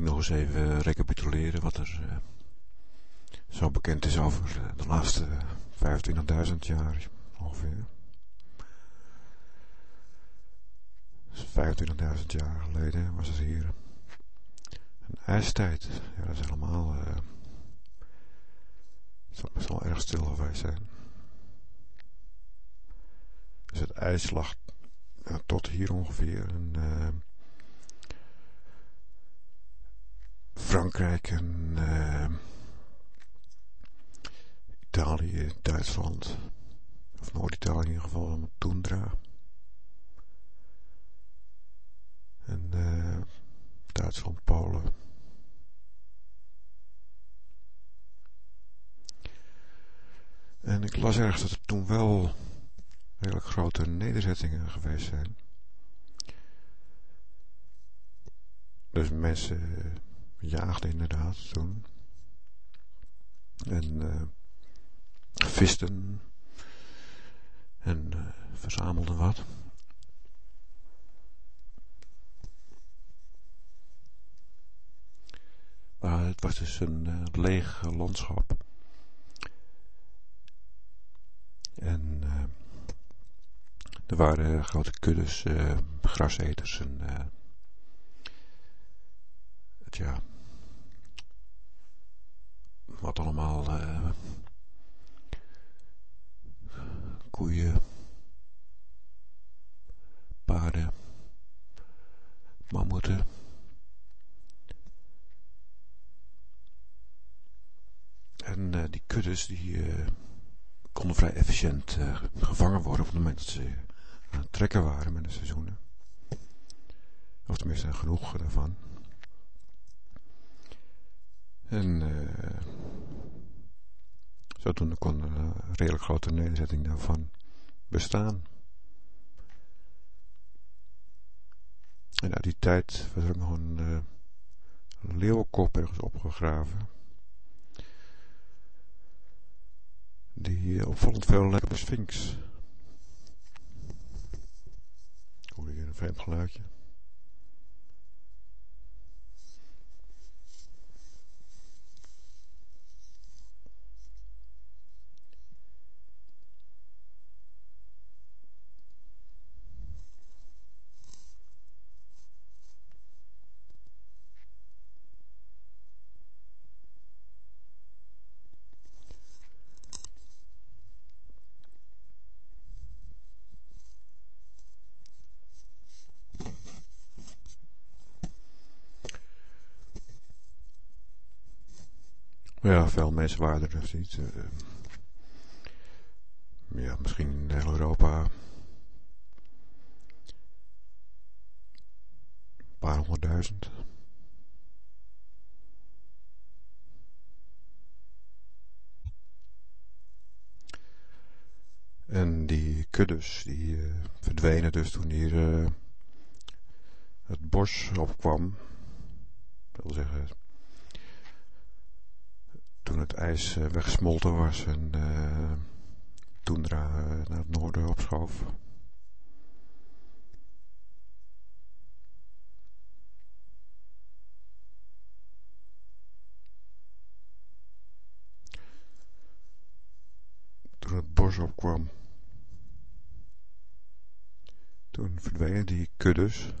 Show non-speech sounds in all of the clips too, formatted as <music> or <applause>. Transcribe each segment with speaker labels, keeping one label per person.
Speaker 1: ik nog eens even recapituleren wat er uh, zo bekend is over de laatste 25.000 jaar ongeveer. 25.000 jaar geleden was het hier een ijstijd. Ja, dat is helemaal... Zal wel erg stil geweest zijn. Dus het ijs lag tot hier ongeveer. En, Frankrijk en uh, Italië, Duitsland, of Noord-Italië in ieder geval, een toendra. En uh, Duitsland, Polen. En ik las ergens dat er toen wel redelijk grote nederzettingen geweest zijn. Dus mensen jaagden inderdaad toen. En uh, visten. En uh, verzamelden wat. Maar het was dus een uh, leeg landschap. En er waren grote kuddes graseters en het ja wat allemaal uh, koeien, paarden, mammoeten. En uh, die kuddes die uh, konden vrij efficiënt gevangen worden op het moment dat ze aan het trekken waren met de seizoenen. Of tenminste genoeg daarvan. En uh, zodoende kon een redelijk grote nederzetting daarvan bestaan. En uit die tijd was er nog een uh, ergens opgegraven. Die uh, opvallend veel lijkt op een sphinx. Hoorde hier een vreemd geluidje. Ja, veel mensen waren er dus niet. Uh, ja, misschien in Europa. Een paar honderdduizend. En die kuddes, die uh, verdwenen dus toen hier uh, het bos opkwam. Dat wil zeggen, toen het ijs uh, weggesmolten was en uh, Toendra uh, naar het noorden opschoof. Toen het bos opkwam. Toen verdwenen die kuddes.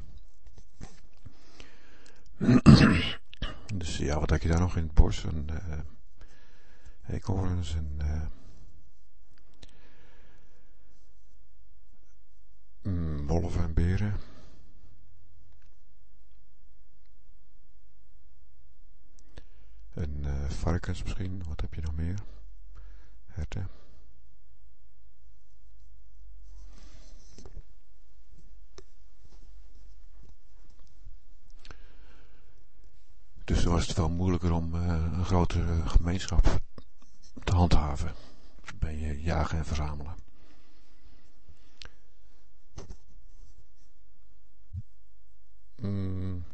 Speaker 1: <clears throat> dus ja, wat heb je daar nog in het bos? En, eekhoorns en uh, mm, wolven en beren. En uh, varkens misschien, wat heb je nog meer? Herten. Dus was het wel moeilijker om uh, een grotere gemeenschap te handhaven je jagen en verzamelen. Mm.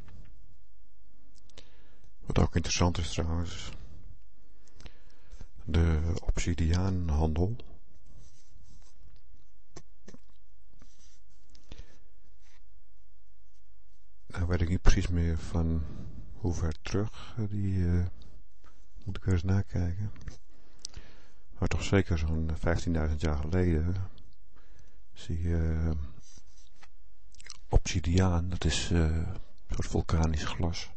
Speaker 1: Wat ook interessant is trouwens, de obsidiaanhandel. Nou weet ik niet precies meer van hoe ver terug, die uh, moet ik weer eens nakijken. Maar toch zeker zo'n 15.000 jaar geleden zie je obsidiaan, dat is een soort vulkanisch glas.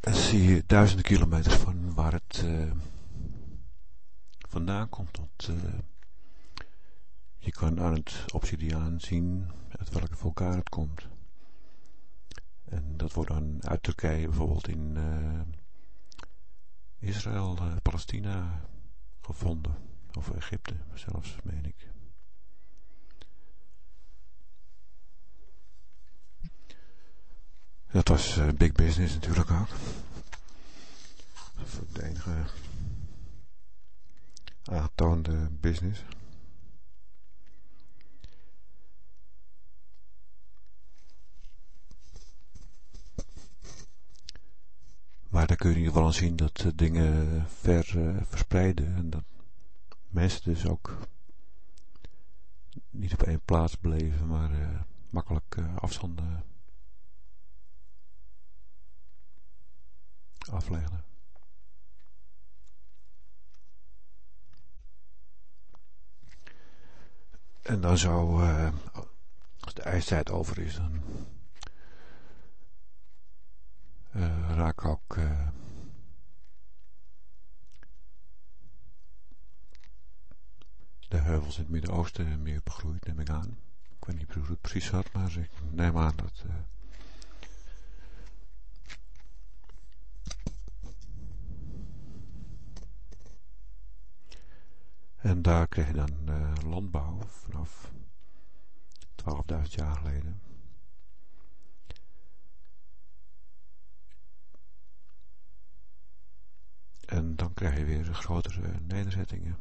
Speaker 1: En zie je duizenden kilometers van waar het vandaan komt. Want je kan aan het obsidiaan zien uit welke vulkaan het komt. En dat wordt dan uit Turkije bijvoorbeeld in Israël, uh, Palestina gevonden. Of Egypte zelfs, meen ik. Dat was uh, big business natuurlijk ook. Dat de enige aangetoonde business. Maar daar kun je in aan zien dat uh, dingen ver uh, verspreiden. En dat mensen dus ook niet op één plaats bleven, maar makkelijk afstanden aflegden. En dan zou, als de ijstijd over is, dan uh, raak ook uh, de heuvels in het Midden-Oosten meer begroeid, neem ik aan. Ik weet niet hoe het precies zat, maar ik neem aan dat... Uh, en daar kreeg je dan landbouw vanaf 12.000 jaar geleden. En dan krijg je weer grotere nederzettingen.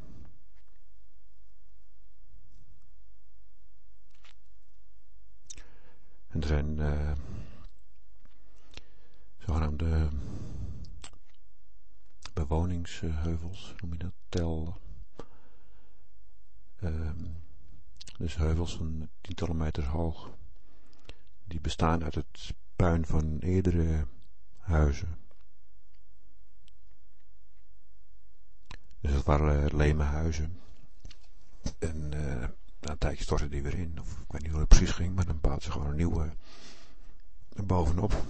Speaker 1: En er zijn uh, zogenaamde bewoningsheuvels, noem je dat, tel. Uh, dus heuvels van tientallen meters hoog. Die bestaan uit het puin van eerdere huizen. Dus dat waren uh, leme huizen. En uh, na een tijdje stortte die weer in. Of ik weet niet hoe het precies ging, maar dan bouwden ze gewoon een nieuwe bovenop.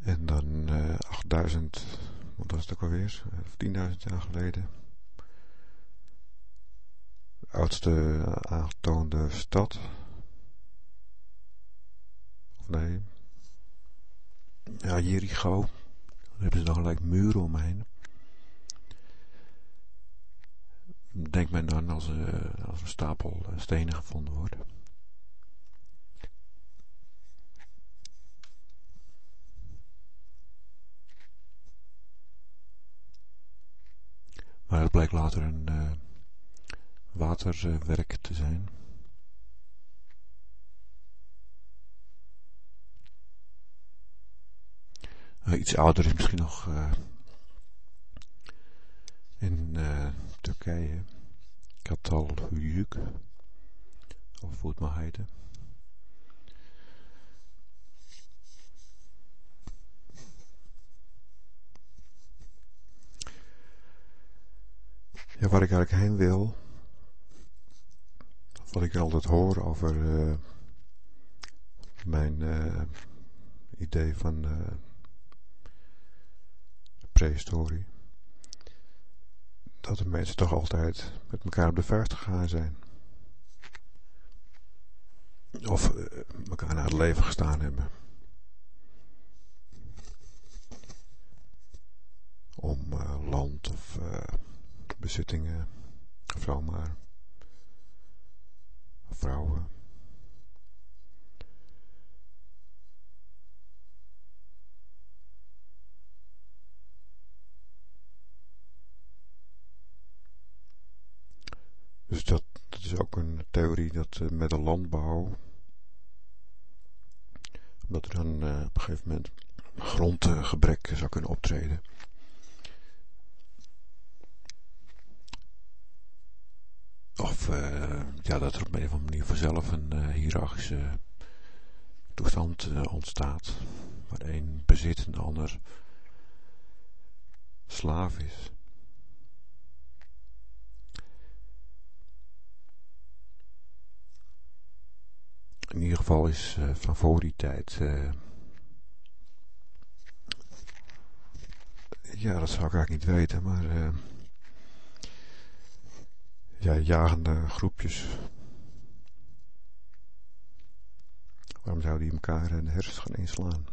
Speaker 1: En dan uh, 8000, wat was het ook alweer? Of 10.000 jaar geleden. De oudste aangetoonde stad nee. Ja, Jericho. Daar hebben ze dan gelijk muren omheen. Denkt men dan als, uh, als een stapel uh, stenen gevonden wordt. Maar het bleek later een uh, waterwerk te zijn. Iets ouder is misschien nog uh, in uh, Turkije. Katalhuyuk. Of hoe het maar heette. Ja, waar ik eigenlijk heen wil. Wat ik altijd hoor over mijn idee van Dat de mensen toch altijd met elkaar op de vuist gegaan zijn. Of uh, elkaar naar het leven gestaan hebben. Om uh, land of uh, bezittingen, of zomaar vrouwen. Dus dat, dat is ook een theorie dat uh, met de landbouw, dat er dan uh, op een gegeven moment grondgebrek zou kunnen optreden. Of uh, ja, dat er op een of andere manier vanzelf een hiërarchische toestand ontstaat. Waar een bezit en de ander slaaf is. In ieder geval is van voor die tijd ja, dat zou ik eigenlijk niet weten, maar uh, ja, jagende groepjes. Waarom zouden die elkaar in de hersens gaan inslaan?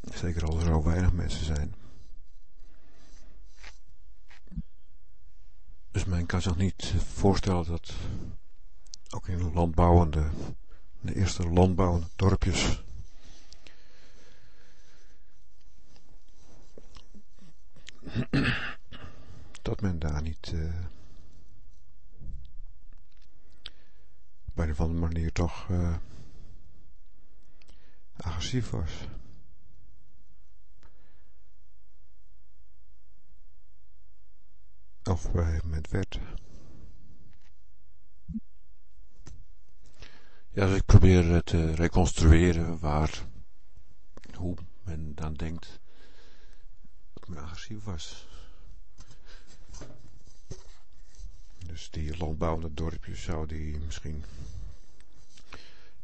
Speaker 1: Zeker als er zo weinig mensen zijn. Dus men kan zich niet voorstellen dat ook in landbouwende, de eerste landbouwende dorpjes dat men daar niet uh, op een of andere manier toch uh, agressief was. Of op een moment Ja, dus ik probeer te reconstrueren waar, hoe men dan denkt dat men agressief was. Dus die landbouwende dorpjes zou die misschien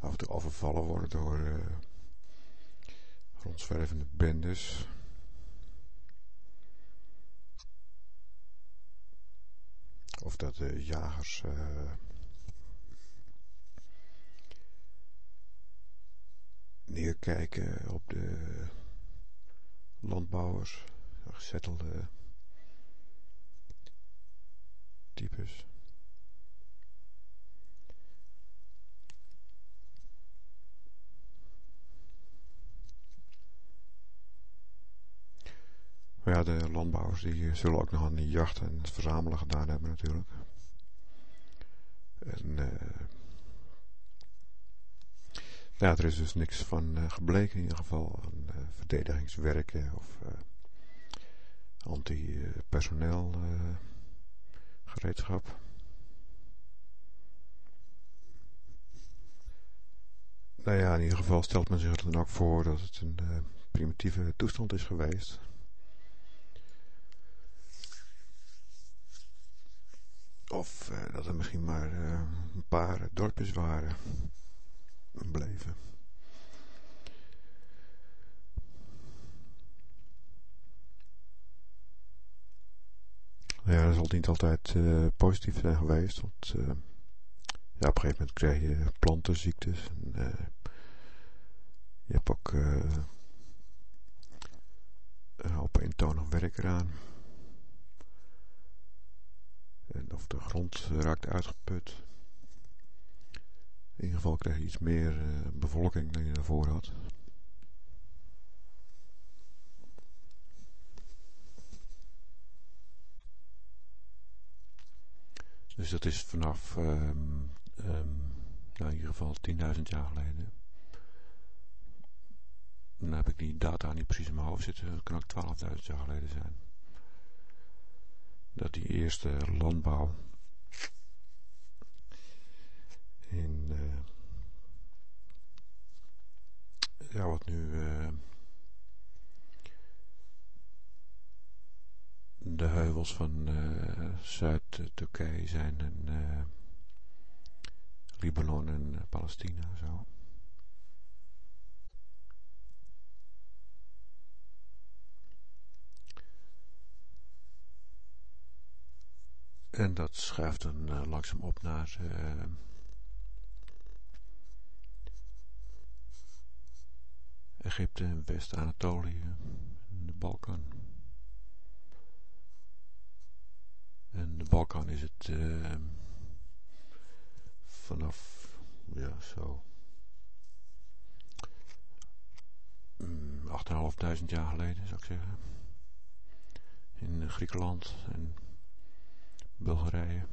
Speaker 1: af en toe overvallen worden door uh, rondzwervende bendes. Of dat de jagers uh, neerkijken op de landbouwers gezettelde types. Maar ja, de landbouwers die zullen ook nog aan die jacht en het verzamelen gedaan hebben natuurlijk. En uh, ja, er is dus niks van uh, gebleken in ieder geval aan uh, verdedigingswerken of anti-personeel uh, gereedschap. Nou ja, in ieder geval stelt men zich er dan ook voor dat het een primitieve toestand is geweest. Of dat er misschien maar een paar dorpjes waren bleven. Ja, dat zal niet altijd uh, positief zijn geweest. Want uh, ja, op een gegeven moment krijg je plantenziektes. En, uh, je hebt ook een hoop eentonig werk eraan. En of de grond raakt uitgeput. In ieder geval krijg je iets meer bevolking dan je daarvoor had. Dus dat is vanaf, um, um, nou in ieder geval 10.000 jaar geleden. Dan heb ik die data niet precies in mijn hoofd zitten. Dat kan ook 12.000 jaar geleden zijn. Dat die eerste landbouw in, uh, ja wat nu... Uh, de heuvels van uh, Zuid-Turkije zijn en uh, Libanon en Palestina zo. En dat schuift dan langzaam op naar Egypte West-Anatolië de Balkan. En de Balkan is het uh, vanaf, ja, zo. Um, mm, 8.500 jaar geleden zou ik zeggen. In Griekenland en Bulgarije.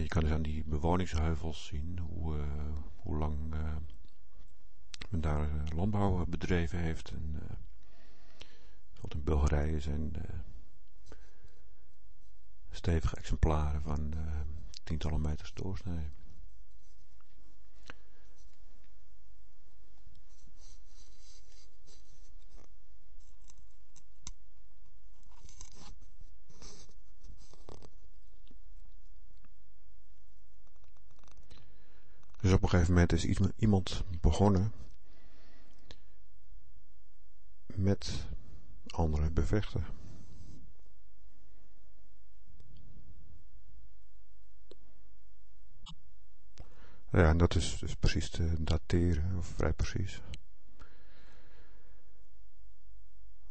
Speaker 1: Je kan dus aan die bewoningsheuvels zien hoe, uh, hoe lang uh, men daar landbouw bedreven heeft. En, in Bulgarije zijn stevige exemplaren van tientallen meters doorsnee. Dus op een gegeven moment is iemand begonnen met anderen bevechten. Ja, en dat is dus precies te dateren, of vrij precies.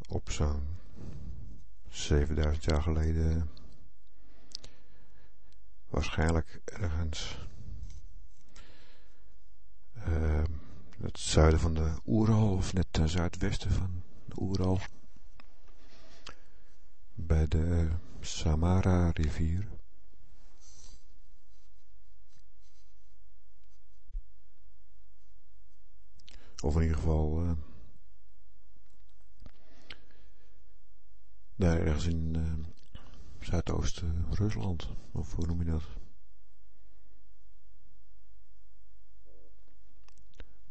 Speaker 1: Op zo'n 7000 jaar geleden waarschijnlijk ergens uh, het zuiden van de Oeral, of net ten zuidwesten van de Oeral. Bij de Samara rivier. Of in ieder geval uh, daar ergens in uh, Zuidoost-Rusland. Of hoe noem je dat?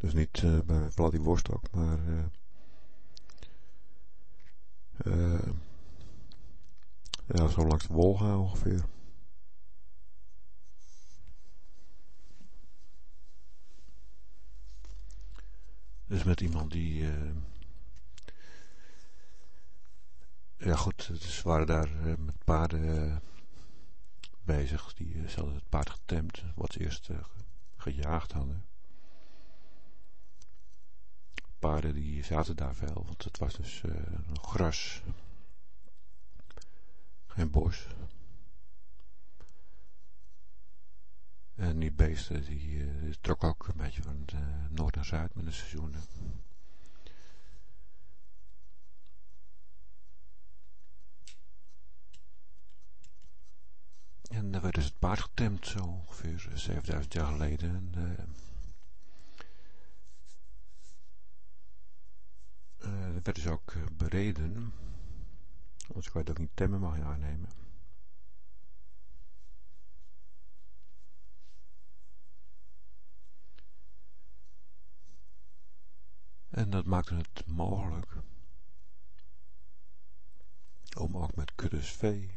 Speaker 1: Dus niet uh, bij Vladivostok, maar uh, ja, zo langs de Wolga ongeveer. Dus met iemand die... ja goed, ze waren daar met paarden bezig. Die ze hadden het paard getemd, wat ze eerst gejaagd hadden paarden die zaten daar veel, want het was dus uh, gras. Geen bos. En die beesten die, uh, trok ook een beetje van uh, noord naar zuid met de seizoenen. En dan werd dus het paard getemd, zo ongeveer 7000 jaar geleden. En, uh, dat werd dus ook uh, bereden. Anders kan je het ook niet temmen, mag aannemen. En dat maakte het mogelijk om ook met kuddes vee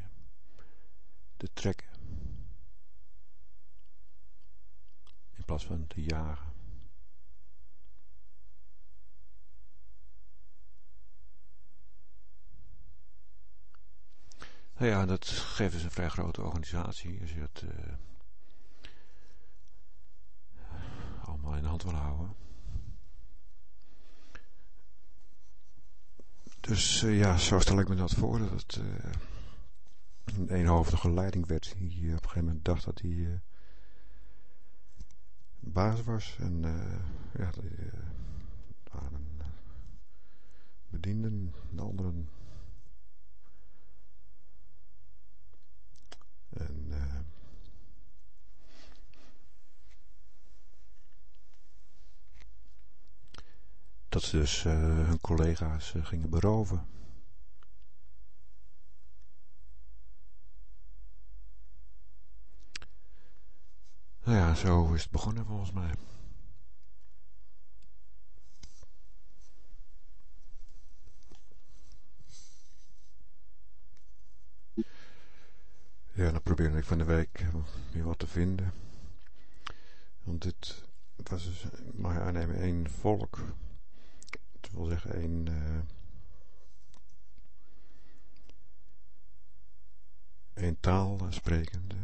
Speaker 1: te trekken. In plaats van te jagen. Nou ja, dat geeft dus een vrij grote organisatie. Als je het uh, allemaal in de hand wil houden. Dus uh, ja, zo stel ik me dat voor. Dat het uh, een eenhoofdige leiding werd. Die op een gegeven moment dacht dat hij baas was. En ja, die waren bedienden. De anderen En uh, dat ze dus uh, hun collega's uh, gingen beroven. Nou ja, zo is het begonnen volgens mij. Ja, dan probeerde ik van de week eh, weer wat te vinden. Want dit, was dus, mag aannemen, één volk. Dat wil zeggen één... Uh, taal sprekende.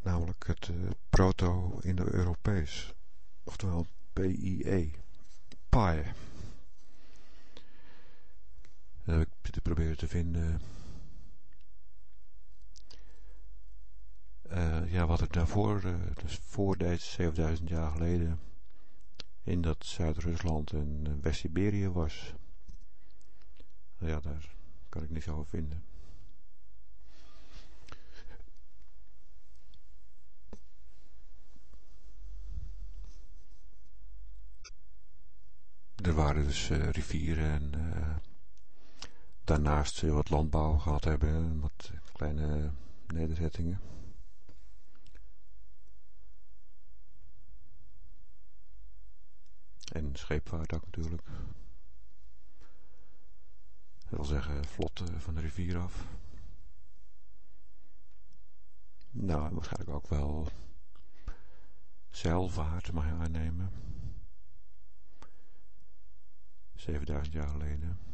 Speaker 1: Namelijk het uh, Proto-Indo-Europees. Oftewel PIE. PIE. te proberen te vinden. Eh, ja, wat er daarvoor, eh, dus voor deze 7000 jaar geleden, in dat Zuid-Rusland en eh, West-Siberië was. Ja, daar kan ik niets over vinden. Er waren dus rivieren en daarnaast wat landbouw gehad hebben. Wat kleine nederzettingen. En scheepvaart ook natuurlijk. Dat wil zeggen vlot van de rivier af. Nou, waarschijnlijk ook wel zeilvaart mag je aannemen. 7000 jaar geleden.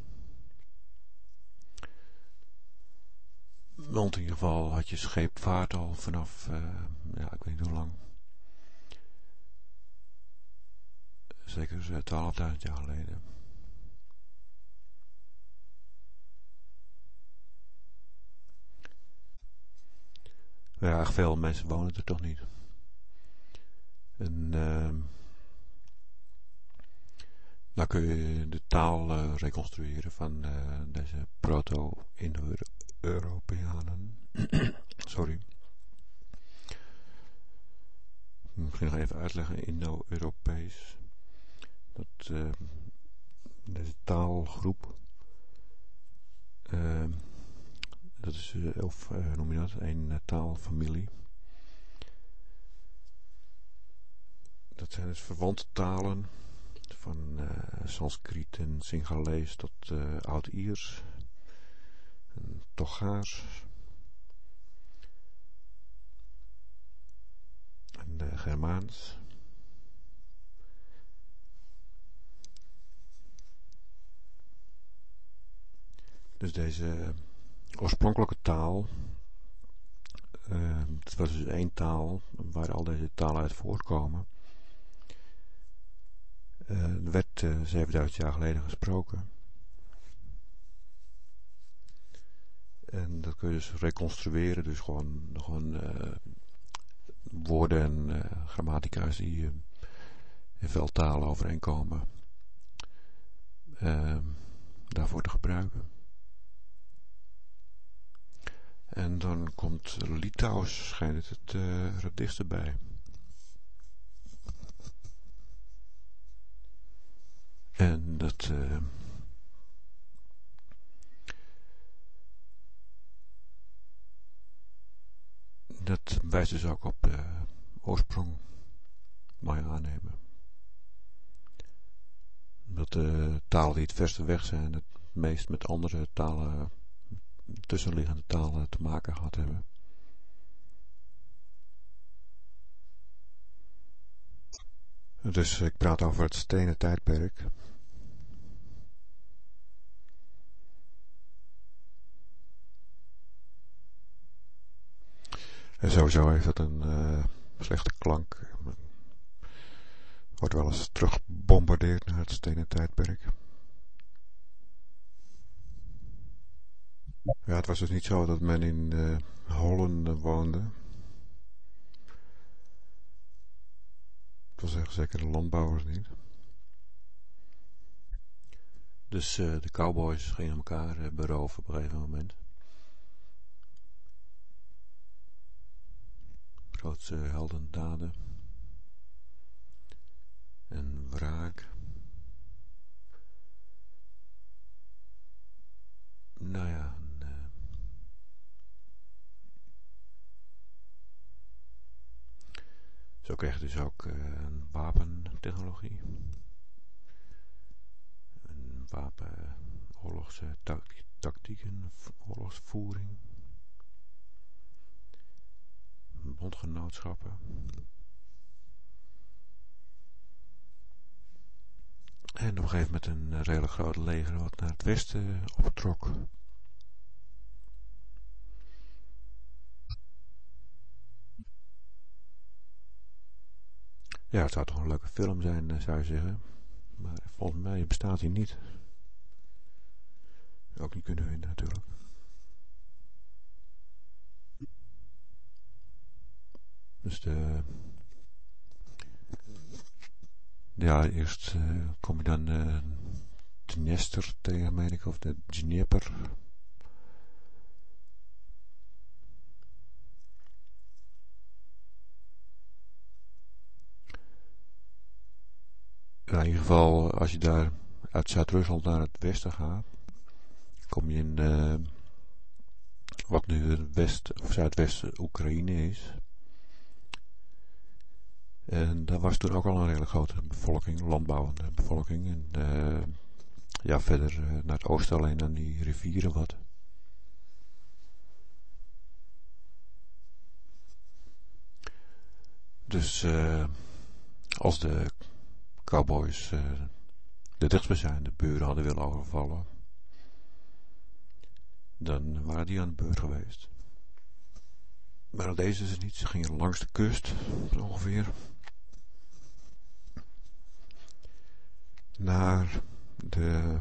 Speaker 1: Want in ieder geval had je scheepvaart al vanaf, uh, ja, ik weet niet hoe lang. Zeker 12.000 jaar geleden. Ja, erg veel mensen wonen er toch niet. En uh, dan kun je de taal uh, reconstrueren van deze proto-Indo-Europeanen. <clears throat> Sorry. Ik ga nog even uitleggen, Indo-Europees. Dat uh, deze taalgroep uh, dat is, uh, of uh, noem je dat, een taalfamilie. Dat zijn dus verwante talen van Sanskriet en Singalees tot Oud-Iers en Togaars en uh, Germaans. Dus deze oorspronkelijke taal, het was dus één taal waar al deze talen uit voortkomen uh, werd uh, 7000 jaar geleden gesproken. En dat kun je dus reconstrueren, dus gewoon, uh, woorden en uh, grammatica's die in veel talen overeenkomen, daarvoor te gebruiken. En dan komt Litouws, schijnt het het, het dichtst bij. En dat... dat wijst dus ook op de oorsprong, mag je aannemen. Dat de talen die het verste weg zijn, het meest met andere talen, tussenliggende talen te maken gehad hebben. Dus ik praat over het stenen tijdperk. En sowieso heeft het een uh, slechte klank. Wordt wel eens teruggebombardeerd naar het stenen tijdperk. Ja, het was dus niet zo dat men in uh, Holland woonde. Ik wil zeggen, zeker de landbouwers niet. Dus uh, de cowboys gingen elkaar beroven op een gegeven moment. Grootste heldendaden. En wraak. Nou ja, Zo kreeg je dus ook uh, een wapentechnologie. Een wapen, oorlogstactieken, oorlogsvoering. Bondgenootschappen. En op een gegeven moment een redelijk groot leger wat naar het westen optrok. Ja, het zou toch een leuke film zijn, eh, zou je zeggen. Maar volgens mij bestaat hij niet. Ook niet kunnen vinden natuurlijk. Dus de... Ja, eerst uh, kom je dan uh, de Nester tegen, meen ik, of de Dnieper. in ieder geval, als je daar uit Zuid-Rusland naar het westen gaat, kom je in uh, wat nu west of zuidwesten Oekraïne is. En daar was toen ook al een hele grote bevolking, landbouwende bevolking. En uh, ja, verder uh, naar het oosten alleen aan die rivieren wat. Dus uh, als de cowboys de dichtstbijzijnde buren hadden willen overvallen, dan waren die aan de beurt geweest. Maar dat deden ze niet. Ze gingen langs de kust, ongeveer. Naar de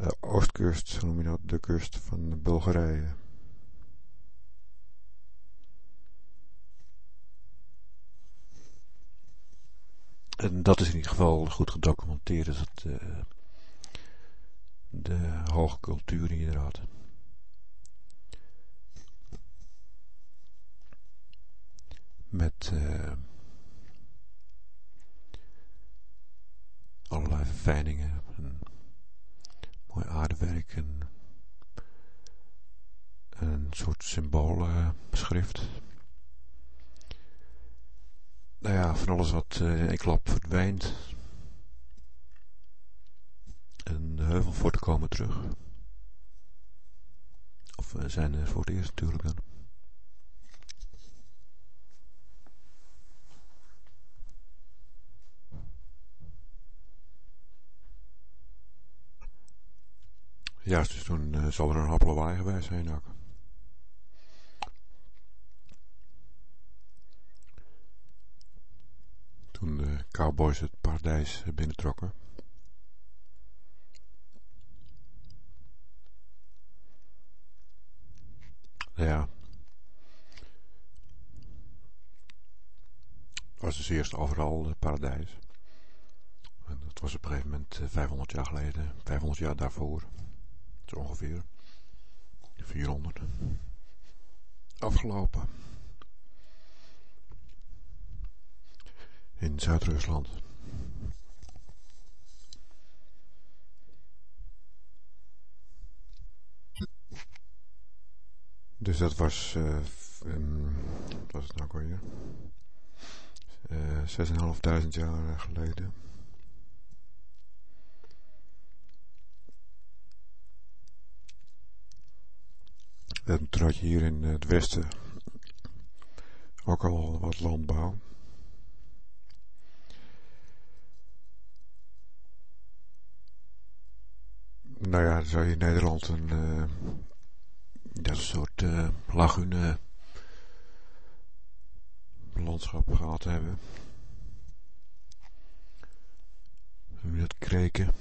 Speaker 1: uh, oostkust, hoe noem je dat, de kust van Bulgarije. En dat is in ieder geval goed gedocumenteerd, is het, uh, de hoge cultuur die je er had. Met uh, allerlei verfijningen, en mooi aardewerk en een soort symboolschrift. Uh, nou ja, van alles wat uh, in klap verdwijnt. Heuvel voor te komen terug. Of zijn er voor het eerst natuurlijk dan. Juist, dus toen uh, zal er een hap lawaai geweest zijn ook. toen de cowboys het paradijs binnentrokken. Ja. was dus eerst overal het paradijs. En dat was op een gegeven moment 500 jaar geleden, 500 jaar daarvoor. Zo ongeveer. 400. Afgelopen. in Zuid-Rusland. Dus dat was, uh, um, wat was het nou weer? Uh, 6.500 jaar geleden. En je hier in het westen ook al wat landbouw. nou ja, dan zou je in Nederland een, uh, een soort uh, lagune landschap gehad hebben. Hoe dat kreken.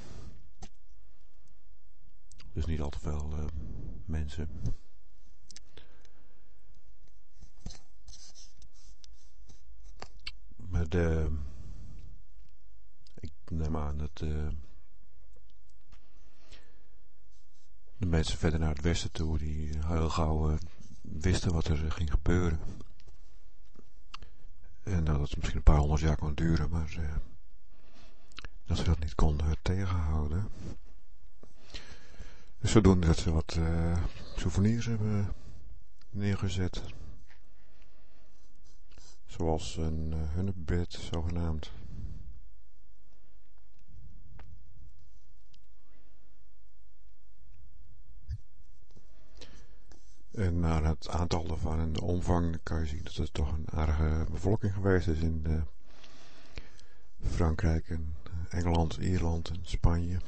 Speaker 1: Dus niet al te veel uh, mensen. Maar de, ik neem aan dat de mensen verder naar het westen toe, die heel gauw uh, wisten wat er ging gebeuren. En dat het misschien een paar honderd jaar kon duren, maar dat ze dat niet konden tegenhouden. Dus zodoende dat ze wat uh, souvenirs hebben neergezet. Zoals een hunnebed, zogenaamd. En naar het aantal ervan en de omvang kan je zien dat het toch een aardige bevolking geweest is in uh, Frankrijk en Engeland, Ierland en Spanje.